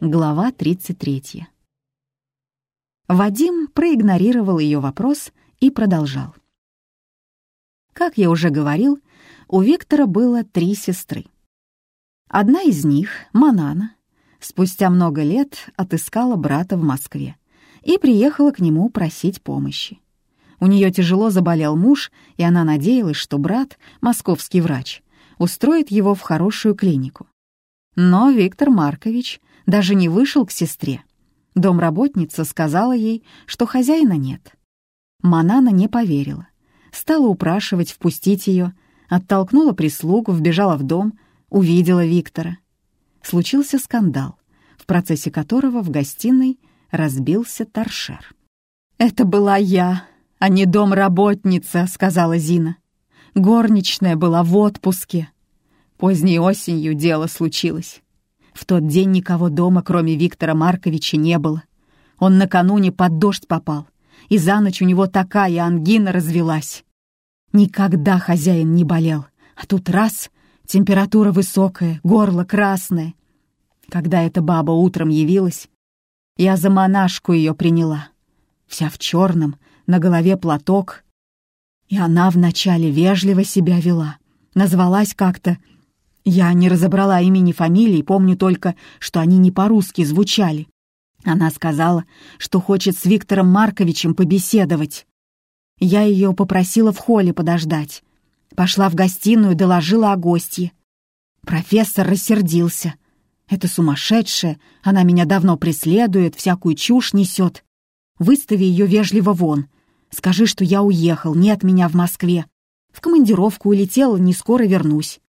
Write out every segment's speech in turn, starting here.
Глава 33. Вадим проигнорировал ее вопрос и продолжал. Как я уже говорил, у Виктора было три сестры. Одна из них, Манана, спустя много лет отыскала брата в Москве и приехала к нему просить помощи. У нее тяжело заболел муж, и она надеялась, что брат, московский врач, устроит его в хорошую клинику. Но Виктор Маркович даже не вышел к сестре. Домработница сказала ей, что хозяина нет. Манана не поверила. Стала упрашивать впустить ее, оттолкнула прислугу, вбежала в дом, увидела Виктора. Случился скандал, в процессе которого в гостиной разбился торшер. «Это была я, а не домработница», — сказала Зина. «Горничная была в отпуске. Поздней осенью дело случилось. В тот день никого дома, кроме Виктора Марковича, не было. Он накануне под дождь попал, и за ночь у него такая ангина развелась. Никогда хозяин не болел, а тут раз — температура высокая, горло красное. Когда эта баба утром явилась, я за монашку ее приняла. Вся в черном, на голове платок. И она вначале вежливо себя вела, назвалась как-то я не разобрала имени фамилии, помню только, что они не по-русски звучали. Она сказала, что хочет с Виктором Марковичем побеседовать. Я ее попросила в холле подождать. Пошла в гостиную, доложила о гостье. Профессор рассердился. «Это сумасшедшая, она меня давно преследует, всякую чушь несет. Выстави ее вежливо вон. Скажи, что я уехал, нет меня в Москве. В командировку улетела, не скоро вернусь.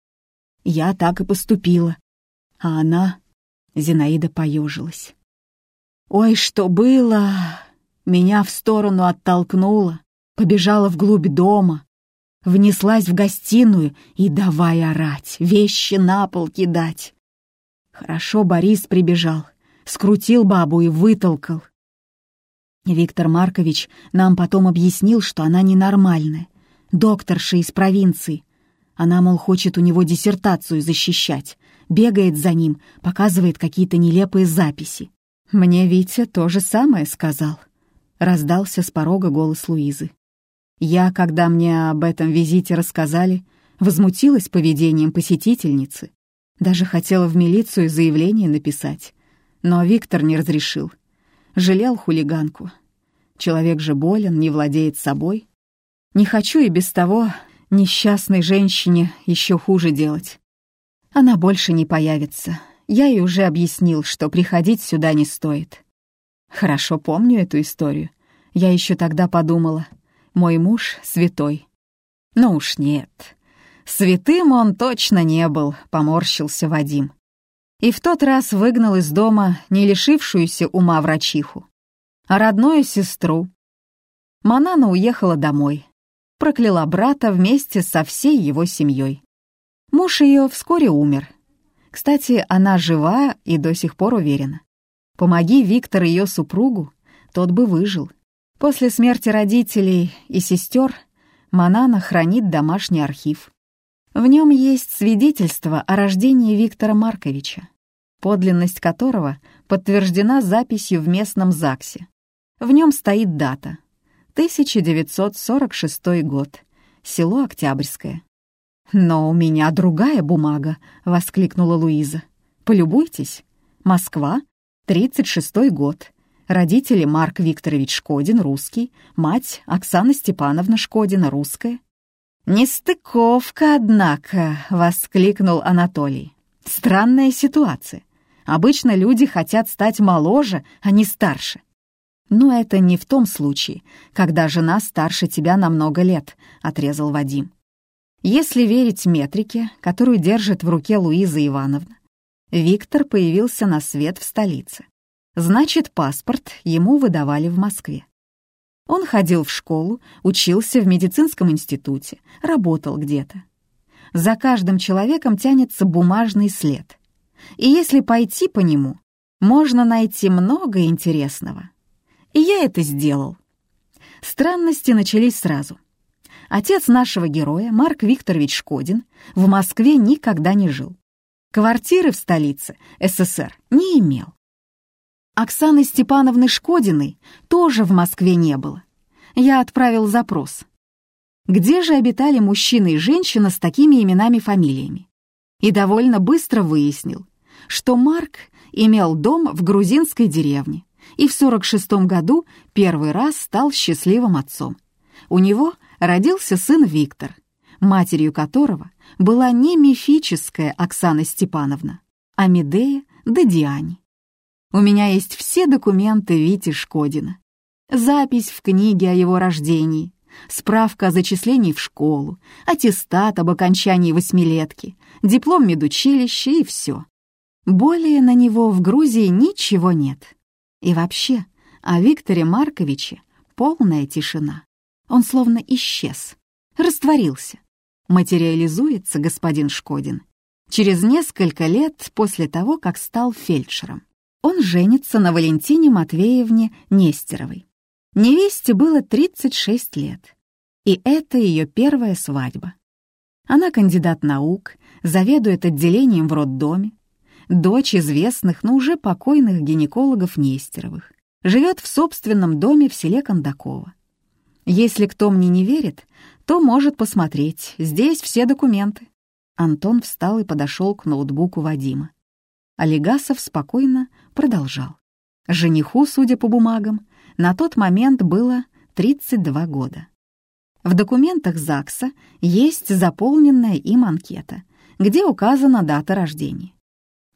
Я так и поступила. А она... Зинаида поежилась. «Ой, что было!» Меня в сторону оттолкнула, побежала вглубь дома, внеслась в гостиную и давай орать, вещи на пол кидать. Хорошо Борис прибежал, скрутил бабу и вытолкал. Виктор Маркович нам потом объяснил, что она ненормальная, докторша из провинции, она, мол, хочет у него диссертацию защищать, бегает за ним, показывает какие-то нелепые записи. Мне Витя то же самое сказал. Раздался с порога голос Луизы. Я, когда мне об этом визите рассказали, возмутилась поведением посетительницы. Даже хотела в милицию заявление написать. Но Виктор не разрешил. Жалел хулиганку. Человек же болен, не владеет собой. Не хочу и без того Несчастной женщине еще хуже делать. Она больше не появится. Я ей уже объяснил, что приходить сюда не стоит. Хорошо помню эту историю. Я еще тогда подумала, мой муж святой. Ну уж нет. Святым он точно не был, поморщился Вадим. И в тот раз выгнал из дома не лишившуюся ума врачиху, а родную сестру. Манана уехала домой, прокляла брата вместе со всей его семьей. Муж ее вскоре умер. Кстати, она жива и до сих пор уверена. Помоги Виктор ее супругу, тот бы выжил. После смерти родителей и сестер Манана хранит домашний архив. В нем есть свидетельство о рождении Виктора Марковича, подлинность которого подтверждена записью в местном ЗАГСе. В нем стоит дата 1946 год. Село Октябрьское. «Но у меня другая бумага», — воскликнула Луиза. «Полюбуйтесь. Москва, 36 год. Родители Марк Викторович Шкодин, русский, мать Оксана Степановна Шкодина, русская». «Нестыковка, однако», — воскликнул Анатолий. «Странная ситуация. Обычно люди хотят стать моложе, а не старше. «Но это не в том случае, когда жена старше тебя на много лет», — отрезал Вадим. Если верить метрике, которую держит в руке Луиза Ивановна, Виктор появился на свет в столице. Значит, паспорт ему выдавали в Москве. Он ходил в школу, учился в медицинском институте, работал где-то. За каждым человеком тянется бумажный след. И если пойти по нему, можно найти много интересного. И я это сделал. Странности начались сразу. Отец нашего героя, Марк Викторович Шкодин, в Москве никогда не жил. Квартиры в столице СССР не имел. Оксаны Степановны Шкодиной тоже в Москве не было. Я отправил запрос. Где же обитали мужчина и женщина с такими именами-фамилиями? И довольно быстро выяснил, что Марк имел дом в грузинской деревне и в 46 году первый раз стал счастливым отцом. У него родился сын Виктор, матерью которого была не мифическая Оксана Степановна, а Медея да Диане. У меня есть все документы Вити Шкодина. Запись в книге о его рождении, справка о зачислении в школу, аттестат об окончании восьмилетки, диплом медучилища и все. Более на него в Грузии ничего нет. И вообще, о Викторе Марковиче полная тишина. Он словно исчез, растворился. Материализуется господин Шкодин через несколько лет после того, как стал фельдшером. Он женится на Валентине Матвеевне Нестеровой. Невесте было 36 лет, и это ее первая свадьба. Она кандидат наук, заведует отделением в роддоме, дочь известных, но уже покойных гинекологов Нестеровых, живет в собственном доме в селе Кондакова. Если кто мне не верит, то может посмотреть. Здесь все документы». Антон встал и подошел к ноутбуку Вадима. Олегасов спокойно продолжал. Жениху, судя по бумагам, на тот момент было 32 года. В документах ЗАГСа есть заполненная им анкета, где указана дата рождения.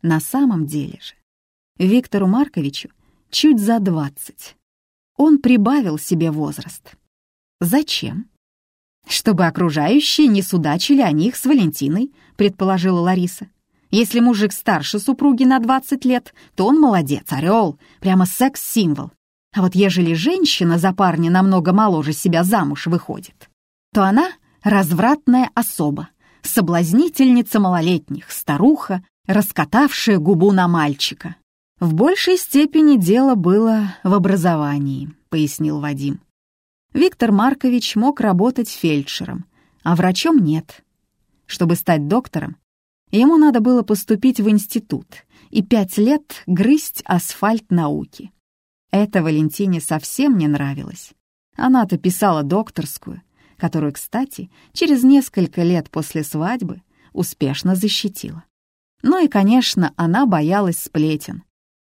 На самом деле же Виктору Марковичу чуть за 20. Он прибавил себе возраст. Зачем? Чтобы окружающие не судачили о них с Валентиной, предположила Лариса. Если мужик старше супруги на 20 лет, то он молодец, орел, прямо секс-символ. А вот ежели женщина за парня намного моложе себя замуж выходит, то она развратная особа, соблазнительница малолетних, старуха, раскатавшая губу на мальчика. В большей степени дело было в образовании, пояснил Вадим. Виктор Маркович мог работать фельдшером, а врачом нет. Чтобы стать доктором, ему надо было поступить в институт и пять лет грызть асфальт науки. Это Валентине совсем не нравилось. Она-то писала докторскую, которую, кстати, через несколько лет после свадьбы успешно защитила. Ну и, конечно, она боялась сплетен.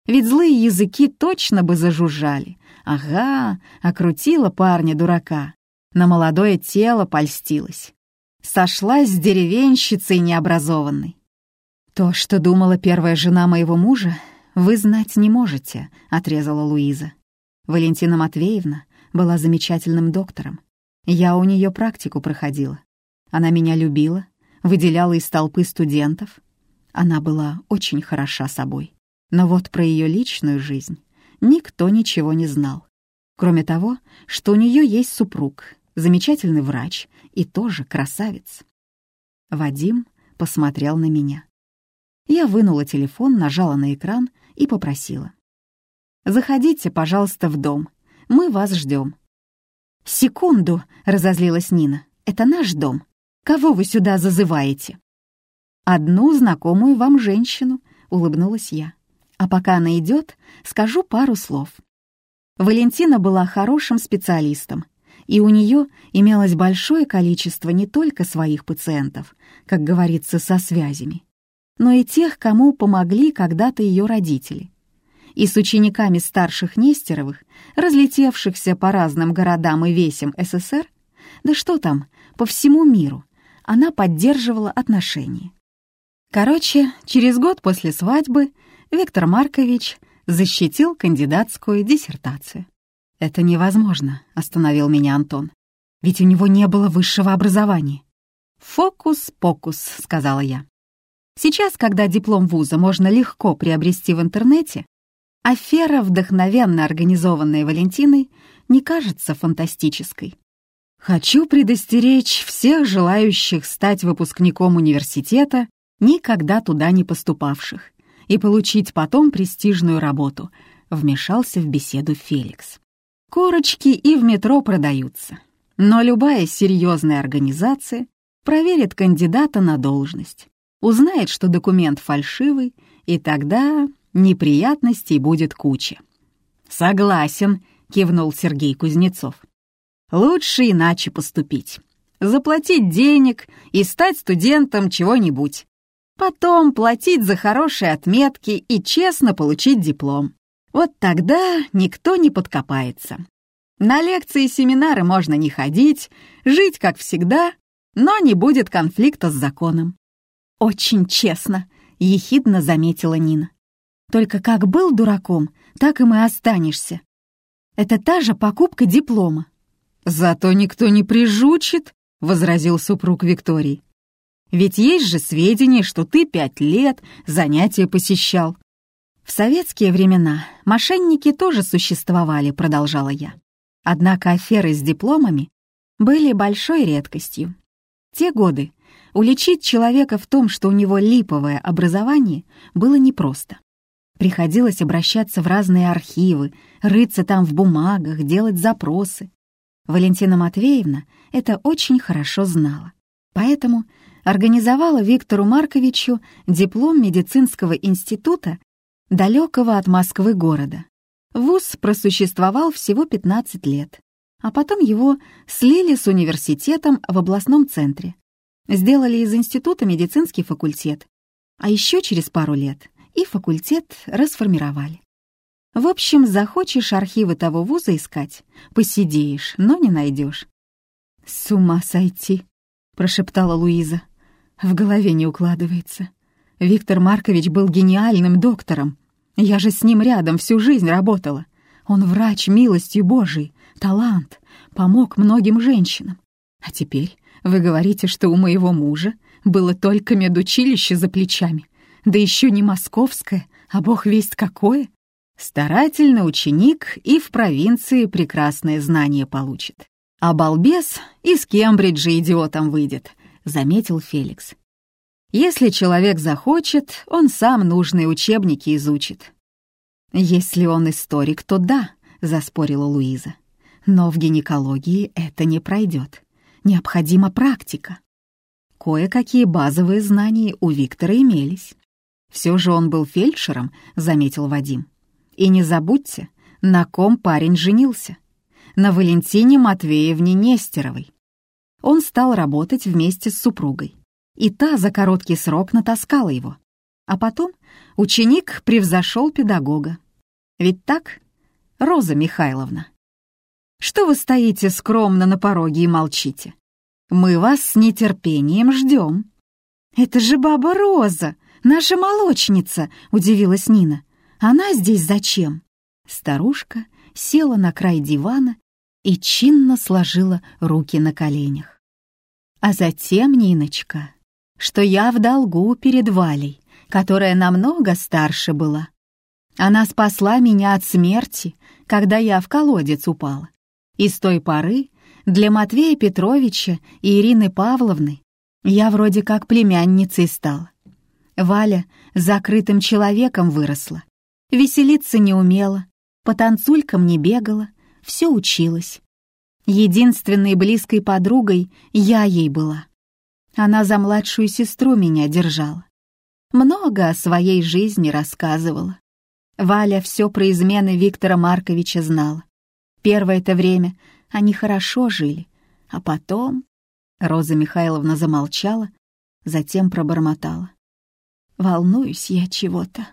Ведь злые языки точно бы зажужжали, Ага, окрутила парня-дурака. На молодое тело польстилась. Сошлась с деревенщицей необразованной. «То, что думала первая жена моего мужа, вы знать не можете», — отрезала Луиза. Валентина Матвеевна была замечательным доктором. Я у нее практику проходила. Она меня любила, выделяла из толпы студентов. Она была очень хороша собой. Но вот про ее личную жизнь никто ничего не знал. Кроме того, что у нее есть супруг, замечательный врач и тоже красавец. Вадим посмотрел на меня. Я вынула телефон, нажала на экран и попросила. «Заходите, пожалуйста, в дом. Мы вас ждем». «Секунду!» — разозлилась Нина. «Это наш дом. Кого вы сюда зазываете?» «Одну знакомую вам женщину», — улыбнулась я. А пока она идет, скажу пару слов. Валентина была хорошим специалистом, и у нее имелось большое количество не только своих пациентов, как говорится, со связями, но и тех, кому помогли когда-то ее родители. И с учениками старших Нестеровых, разлетевшихся по разным городам и весям СССР, да что там, по всему миру, она поддерживала отношения. Короче, через год после свадьбы Виктор Маркович защитил кандидатскую диссертацию. «Это невозможно», — остановил меня Антон. «Ведь у него не было высшего образования». «Фокус-покус», — сказала я. Сейчас, когда диплом вуза можно легко приобрести в интернете, афера, вдохновенно организованная Валентиной, не кажется фантастической. Хочу предостеречь всех желающих стать выпускником университета, никогда туда не поступавших и получить потом престижную работу», — вмешался в беседу Феликс. «Корочки и в метро продаются, но любая серьезная организация проверит кандидата на должность, узнает, что документ фальшивый, и тогда неприятностей будет куча. «Согласен», — кивнул Сергей Кузнецов. «Лучше иначе поступить. Заплатить денег и стать студентом чего-нибудь. Потом платить за хорошие отметки и честно получить диплом. Вот тогда никто не подкопается. На лекции и семинары можно не ходить, жить как всегда, но не будет конфликта с законом. «Очень честно», — ехидно заметила Нина. «Только как был дураком, так и останешься. Это та же покупка диплома». «Зато никто не прижучит», — возразил супруг Виктории. «Ведь есть же сведения, что ты пять лет занятия посещал». «В советские времена мошенники тоже существовали», — продолжала я. Однако аферы с дипломами были большой редкостью. те годы уличить человека в том, что у него липовое образование, было непросто. Приходилось обращаться в разные архивы, рыться там в бумагах, делать запросы. Валентина Матвеевна это очень хорошо знала. Поэтому организовала Виктору Марковичу диплом медицинского института далекого от Москвы города. Вуз просуществовал всего 15 лет, а потом его слили с университетом в областном центре. Сделали из института медицинский факультет, а еще через пару лет и факультет расформировали. В общем, захочешь архивы того вуза искать, посидеешь, но не найдешь. «С ума сойти!» — прошептала Луиза. В голове не укладывается. Виктор Маркович был гениальным доктором, я же с ним рядом всю жизнь работала. Он врач милостью Божией, талант, помог многим женщинам. А теперь вы говорите, что у моего мужа было только медучилище за плечами, да еще не московское, а бог весть какое. Старательный ученик и в провинции прекрасное знание получит. А балбес из Кембриджа идиотом выйдет, заметил Феликс. Если человек захочет, он сам нужные учебники изучит. Если он историк, то да, заспорила Луиза. Но в гинекологии это не пройдет. Необходима практика. Кое-какие базовые знания у Виктора имелись. Все же он был фельдшером, заметил Вадим. И не забудьте, на ком парень женился. На Валентине Матвеевне Нестеровой. Он стал работать вместе с супругой и та за короткий срок натаскала его. А потом ученик превзошел педагога. Ведь так, Роза Михайловна? Что вы стоите скромно на пороге и молчите? Мы вас с нетерпением ждем. Это же баба Роза, наша молочница, удивилась Нина. Она здесь зачем? Старушка села на край дивана и чинно сложила руки на коленях. А затем, Ниночка, что я в долгу перед Валей, которая намного старше была. Она спасла меня от смерти, когда я в колодец упала. И с той поры для Матвея Петровича и Ирины Павловны я вроде как племянницей стала. Валя закрытым человеком выросла, веселиться не умела, по танцулькам не бегала, все училась. Единственной близкой подругой я ей была. Она за младшую сестру меня держала. Много о своей жизни рассказывала. Валя все про измены Виктора Марковича знала. Первое-то время они хорошо жили, а потом... Роза Михайловна замолчала, затем пробормотала. «Волнуюсь я чего-то».